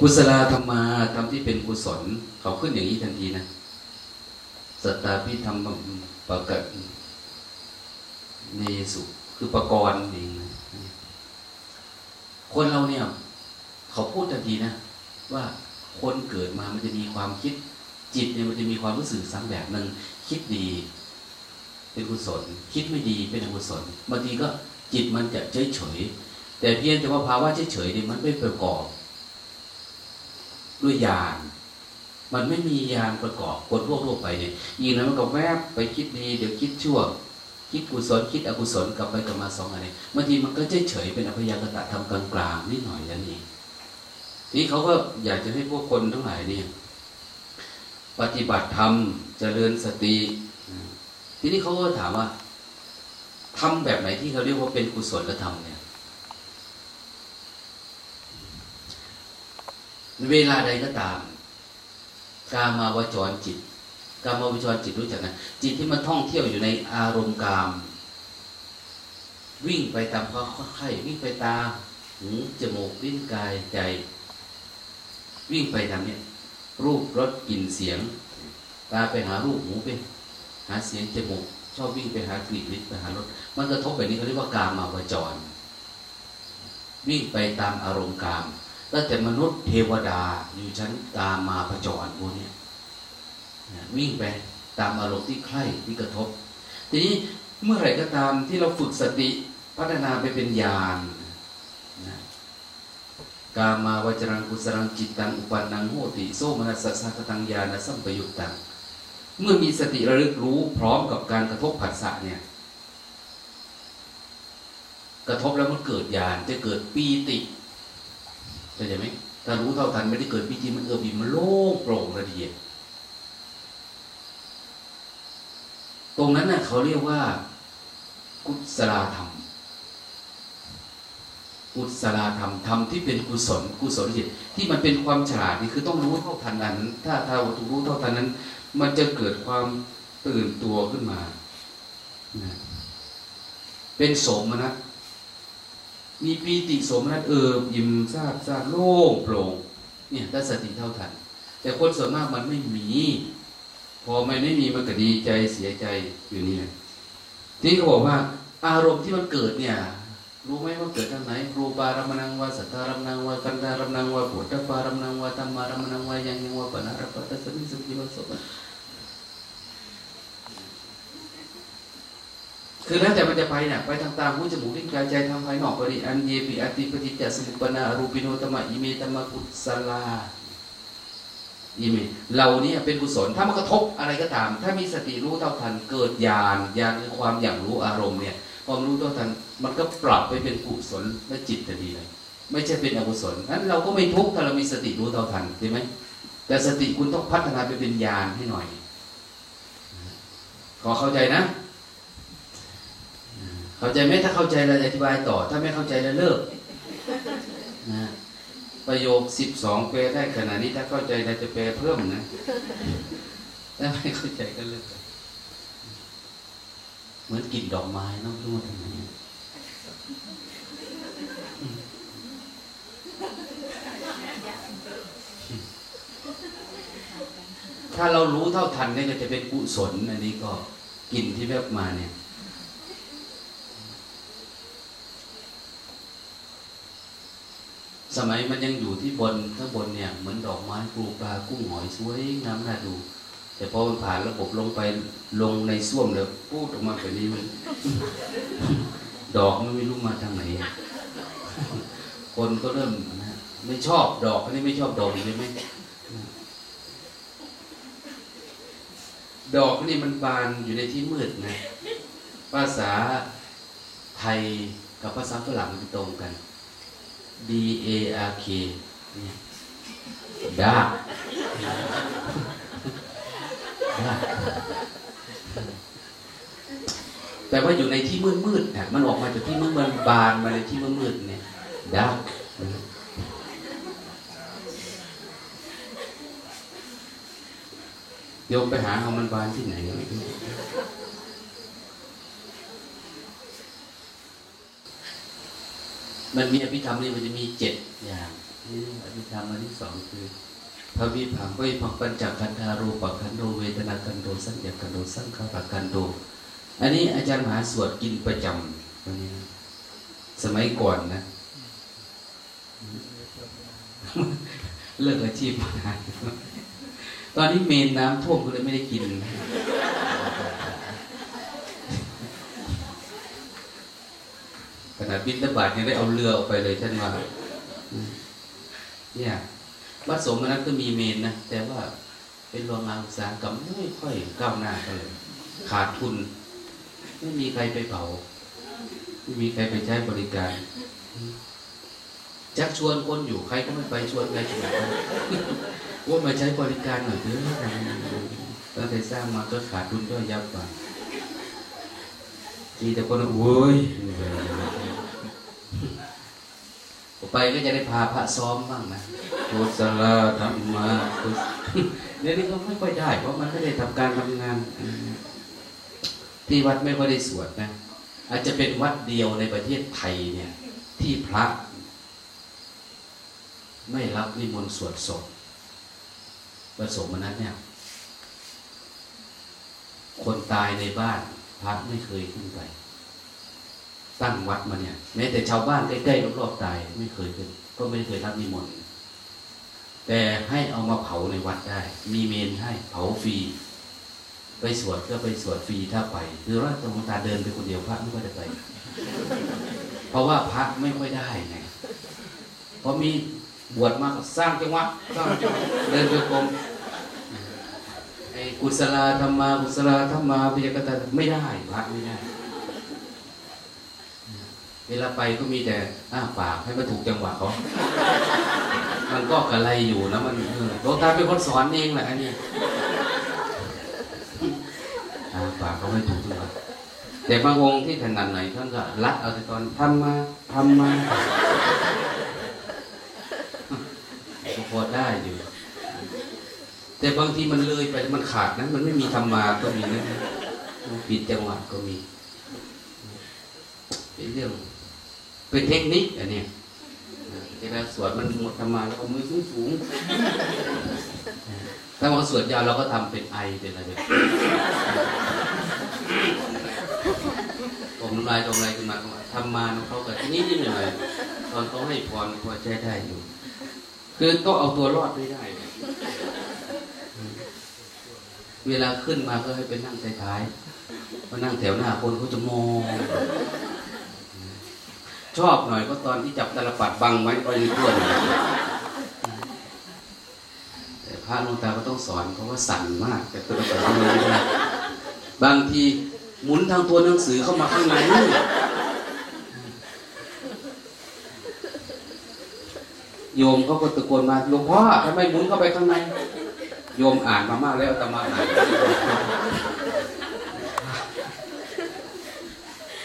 กุศลธรรมาธรรมที่เป็นกุศล เขาขึ้นอย่างนี้ทันทีนะสตาพิธรรมปะกะเนสุคือประกรณ์เองคนเราเนี่ย เขาพูดทันทีนะ ว่าคนเกิดมามันจะมีความคิด จิตเนี่ยมันจะมีความรู้สึกซ้ำแบบหนึ่งคิดดี เป็นกุศล คิดไม่ดีเป็นอกุศลบางทีก็จิตมันจะเฉยเฉยแต่เพียงแต่ว่าภาวะเฉยเฉยเนี่ยมันไม่ประกอบ ด้วยญาณมันไม่มีญาณประกอบคนทั่วทั่วไปเนี่ยอีกนั้นมันก็แวบไปคิดดีเดี๋ยวคิดชั่ว คิดกุศลคิดอกุศลกลับไปกลับมาสองอันนี้บางทีมันก็เฉยเฉยเป็นอภิยากตะทำกลางๆนิดหน่อยแล้วนี่นี่เขาก็อยากจะให้พวกคนทั้งหลายเนี่ยปฏิบัติธรรมเจริญสติทีนี้เขาก็ถามว่าทำแบบไหนที่เขาเรียกว่าเป็นกุศลธรรมเนี่ย เวลาใดก็ตาม กามาวจรจิต กามาวจรจิตรู้จักนะจิตที่มันท่องเที่ยวอยู่ในอารมณ์กาม วิ่งไปตามความไข่วิ่งไปตาหูจมูกลิ้นกายใจ วิ่งไปตามเนี่ยรูปรสกลิ่นเสียง ตาไปหารูปหูไปหาเสียงจมูกชอบวิ่งไปหากลิ่นลิ้นไปหารสมันกระทบแบบนี้เขาเรียกว่ากามาวจร วิ่งไปตามอารมณ์กาม ตั้งแต่มนุษย์เทวดาอยู่ชั้นตามมาประจรพวกนี้วิ่งไปตามอารมณ์ที่ใคร่ที่กระทบ ทีนี้เมื่อไหร่ก็ตามที่เราฝึกสติพัฒนาไปเป็นญาณกามาวจรังกุสรังจิตตังอุปันนังโหติโซมนัสสะกตังญาณสัมปยุตตังเมื่อมีสติระลึกรู้พร้อมกับการกระทบผัสสะเนี่ย กระทบแล้วมันเกิดญาณจะเกิดปีติ เข้าใจไหมถ้ารู้เท่าทันไม่ได้เกิดปีติมันเออบีมันโล่งโปร่งระเดียดตรงนั้นน่ะเขาเรียกว่า กุศลธรรม กุศลธรรมธรรมที่เป็นกุศลกุศลจิตที่มันเป็นความฉลาดนี่คือต้องรู้เท่าทันนั้น ถ้าถ้าถูกรู้เท่าทันนั้น มันจะเกิดความตื่นตัวขึ้นมา เป็นสมนะ มีปีติสมนัตเอิบยิ้มซาบซาโล่งโปร่งเนี่ยถ้าสติเท่าทัน แต่คนส่วนมากมันไม่มี พอมันไม่มีมันก็ดีใจเสียใจอยู่นี่แหละที่เขาบอกว่า อารมณ์ที่มันเกิดเนี่ย รู้ไหมว่าเกิดทางไหนรูปารมณังวาสัทธารมณังวากันดารมณังวาปุถตปารมณังวาธรรมารมณังวายังยังวาปนารปัตตสมิสุขิวสม คือแล้วแต่มันจะไปเนี่ยไปทางตาหูจมูกลิ้นกายใจทางภายนอกปริอันเยปิอติปฏิจจสมุปนารูปิโนตมะอิเมตมะกุศลาอิเมเรานี่เป็นกุศลถ้ามันกระทบอะไรก็ตาม ถ้ามีสติรู้เท่าทันเกิดญาณญาณคือความอย่างรู้อารมณ์เนี่ยความรู้เท่าทันมันก็ปรับไปเป็นกุศลและจิตจะดีเลยไม่ใช่เป็นอกุศลนั้นเราก็ไม่ทุกข์ถ้าเรามีสติรู้เท่าทันใช่ไหมแต่สติคุณต้องพัฒนาไปเป็นญาณให้หน่อยขอเข้าใจนะ เข้าใจไหมถ้าเข้าใจเราอธิบายต่อ ถ้าไม่เข้าใจเราเลิกนะประโยคสิบสองแปลได้ขนาดนี้ถ้าเข้าใจเราจะแปลเพิ่มนะถ้าไม่เข้าใจก็เลิกเหมือนกลิ่นดอกไม้น้องรู้ทำไมถ้าเรารู้เท่าทันเนี่ยจะเป็นกุศลอันนี้ก็กลิ่นที่แวบมาเนี่ย สมัยมันยังอยู่ที่บนข้างบนเนี่ยเหมือนดอกไม้ปลูปลากุ้งหอยสวยงามน่าดู แต่พอมันผ่านระบบลงไปลงในส้วมแล้วพูดออกมาแบบนี้มัน ดอกมันไม่รู้มาทางไหน คนก็เริ่มนะไม่ชอบดอกนี่ไม่ชอบดอกใช่ไหมดอกนี่มันบานอยู่ในที่มืดนะ ภาษาไทยกับภาษาฝรั่งมันตรงกัน D A R K ดาแต่ว่าอยู่ในที่มืดมืดเนี่ยมันออกมาจากที่มืดมันบานมาในที่มืดมืดเนี่ยดาโยมไปหาเอามันบานที่ไหนมั มันมีอภิธรรมนี่มันจะมีเจ็ดอย่างอภิธรรมอันที่สองคือพระวิพังวิพังปัญจคันธารูปคันโดเวทนาคันโดสัญญาคันโดสังขารคันโด อันนี้อาจารย์มหาสวดกินประจำวันนี้สมัยก่อนนะเลิกอาชีพมาตอนนี้เมนน้ำท่วมก็เลยไม่ได้กิน นาดบินตบาทยังได้เอาเรือออกไปเลยท่านว่าเนี่ยวัดสมนั้นก็มีเมนนะแต่ว่าเป็นโรงงานอุตสาหกรรมไม่ค่อยก้าวหน้าเลย ขาดทุน ไม่มีใครไปเผาไม่มีใครไปใช้บริการจักชวนคนอยู่ใครก็ไม่ไปชวนใครชวนว่ามาใช้บริการหน่อยเถอะตั้งแต่สร้างมาก็ขาดทุนก็ยับไปมีแต่คนโอ้ย ไปก็จะได้พาพระซ้อมบ้างนะกุศลธรรมะเดี๋ยวนี้ก็ไม่ค่อยได้ เพราะมันไม่ได้ทำการทำงานที่วัดไม่ค่อยได้สวดนะ อาจจะเป็นวัดเดียวในประเทศไทยเนี่ย ที่พระ ไม่รับนิมนต์สวดศพประสมนั้นเนี่ย คนตายในบ้าน พระไม่เคยขึ้นไป ตั้งวัดมาเนี่ยแม้แต่ชาวบ้านใกล้ๆรอบๆตายไม่เคยขึ้นก็ไม่เคยรับนิมนต์แต่ให้เอามาเผาในวัดได้ มีเมนให้เผาฟรีไปสวดก็ไปสวดฟรีถ้าไป คือว่าตรงตาเดินไปคนเดียวพระไม่ค่อยได้ไป เพราะว่าพระไม่ค่อยได้ไงเพราะมีบวชมาสร้างจังหวะสร้างจังหวะเดินไปกรมไอ้กุศลธรรมากุศลธรรมาพิจกตาไม่ได้พระไม่ได้ เวลาไปก็มีแต่อ้าปากให้มันถูกจังหวะเขามันก็กระไรอยู่นะมันหลวงตาเป็นคนสอนเองแหละอันนี้อ้าปากเขาไม่ถูกจังหวะแต่บางองค์ที่ถนัดหน่อยท่านก็รัดเอาแต่ตอนทำมาทำมาก็พอได้อยู่ แต่บางทีมันเลยไปมันขาดนะมันไม่มีธรรมาก็มีนะปิดจังหวะก็มีเป็นเรื่อง เป็นเทคนิคอันนี้เวลาสวดมันหมดธรรมาแล้วมือสูงสูงถ้าเราสวดยาวเราก็ทำเป็นไอเป็นอะไรแบบผมน้ำลายตรงอะไรขึ้นมาทำมาเขาก็นิดนิดหน่อยตอนเขาให้พรพอใช้ได้อยู่ คือต้องเอาตัวรอดไม่ได้เนี่ยเวลาขึ้นมาก็ให้ไปนั่งท้ายๆมานั่งแถวหน้าคนเขาจะมอง ชอบหน่อยก็ตอนที่จับตลปัดบังไว้ก็ยังตัวแต่พระหลวงตาก็ต้องสอนเพราะว่าสั่นมาก แต่ตลปัดมันไม่ได้บางทีหมุนทางตัวหนังสือเข้ามาข้างในโยมเขาก็ตะโกนมาหลวงพ่อทำไมหมุนเข้าไปข้างใน โยมอ่านมามากแล้วตมาอ่าน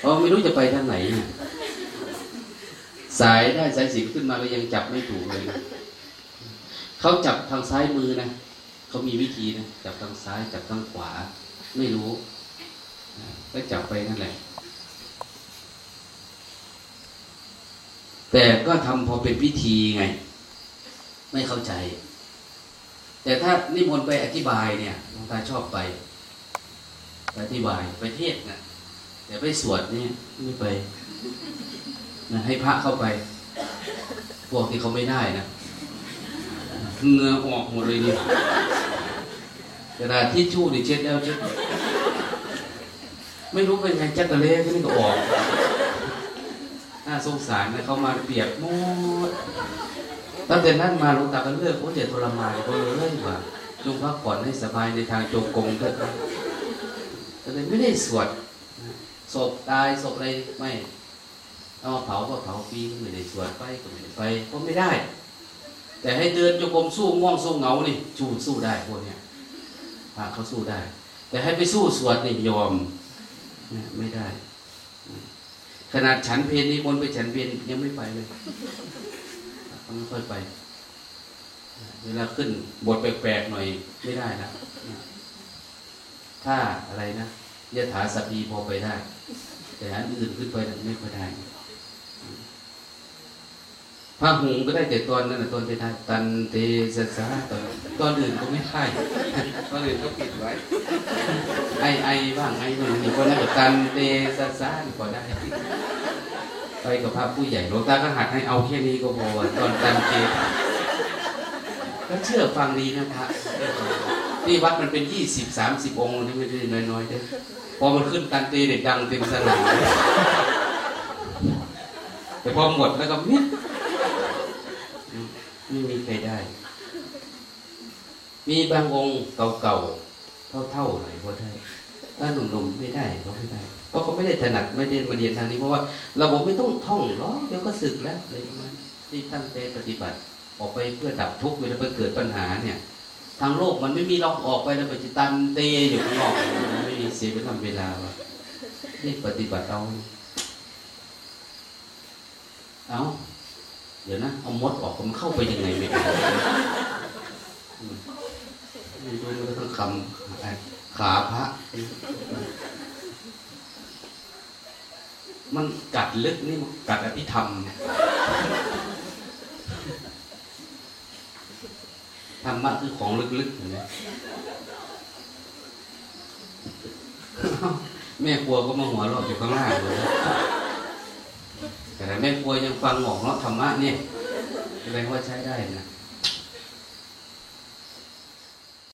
เพราะไม่รู้จะไปทางไหน สายได้สายสิบขึ้นมาก็ยังจับไม่ถูกเลยนะเขาจับทางซ้ายมือนะเขามีวิธีนะจับทางซ้ายจับทางขวา ไม่รู้ก็จับไปนั่นแหละ แต่ก็ทำพอเป็นพิธีไง ไม่เข้าใจ แต่ถ้านิมนต์ไปอธิบายเนี่ยหลวงตาชอบไปไปอธิบายไปเทศนะแต่ไปสวดเนี่ยไม่ไป นะให้พระเข้าไป พวกที่เขาไม่ได้นะเงือออกหมดเลยเนี่กระดาษที่ชู่นี่เช็ดแล้วเช็ดไม่รู้เป็นไงจักระเล่ที่นี่ก็ออกน่าสงสารนะเขามาเปียกหมดตั้งแต่นั้นมาหลวงตาก็เลือกโอ้เดี๋ยวทรมานก็เลยว่าจงพักผ่อนให้สบายในทางจงกรมเถอะก็เลยไม่ได้สวดศพตายศพอะไรไม่ เอาเผาก็เผาปีก็ไม่ได้สวดไปก็ไม่ได้ไปก็ไม่ได้ แต่ให้เดินจงกรมสู้ง่วงสู้เหงานี่ชูสู้ได้พวกเนี้ยพาเขาสู้ได้ แต่ให้ไปสู้สวดนี่ยอมไม่ได้ ขนาดฉันเพลนี้มนไปฉันเพลยังไม่ไปเลยไม่ค่อยไป เวลาขึ้นบทแปลกๆหน่อยไม่ได้นะถ้าอะไรนะยะถาสปีพอไปได้ แต่อันอื่นขึ้นไปไม่ค่อยได้ พระหงก็ได้แต่ตอนนั้นนะตอนที่ท้ตันเตสสาตอนตอนอื่นก็ไม่ได้ตอนอื่นก็ปิดไว้ ไอไอบ้างไอนู่นนี่คนนั้นก็ตันเตสสาก็ได้ ไปกับพระผู้ใหญ่หลวงตาก็หัดให้เอาแค่นี้ก็พอตอนตันเตก็เชื่อฟังดีนะพระนี่วัดมันเป็นยี่สิบสามสิบองค์นี่ไม่ได้น้อยๆเด้พอมันขึ้นตันเตเด็กดังเต็มสนามแต่พอหมดแล้วก็มิด ไม่มีใครได้ มีบางองค์เก่าๆเท่าๆหน่อยก็ได้ถ้าหนุ่มๆไม่ได้ก็ไม่ได้เพราะเขาไม่ได้ถนัดไม่ได้มาเรียนทางนี้เพราะว่าเราบอกไม่ต้องท่องหรอกเดี๋ยวก็สึกแล้วอะไรประมาณนี้ที่ตั้งใจปฏิบัติออกไปเพื่อดับทุกข์เวลาไปเกิดปัญหาเนี่ย ทางโลกมันไม่มีล็อกออกไปแล้วไปจิตันเตอยู่ข้างนอกไม่มีเสียเวลาเวลาวะนี่ปฏิบัติเอาเอา เดี๋ยวนะเอามดออกมันเข้าไปยังไงไม่รู้อืมไม่รู้มันต้องคำขาพระมันกัดลึกนี่กัดอภิธรรมธรรมะคือของลึกๆเห็นไหมแม่ครัวก็มาหัวเราะอยู่ข้างล่างเลย แต่แม่ครัวยังฟังหมอกเนาะธรรมะเนี่ยแสดงว่าใช้ได้นะ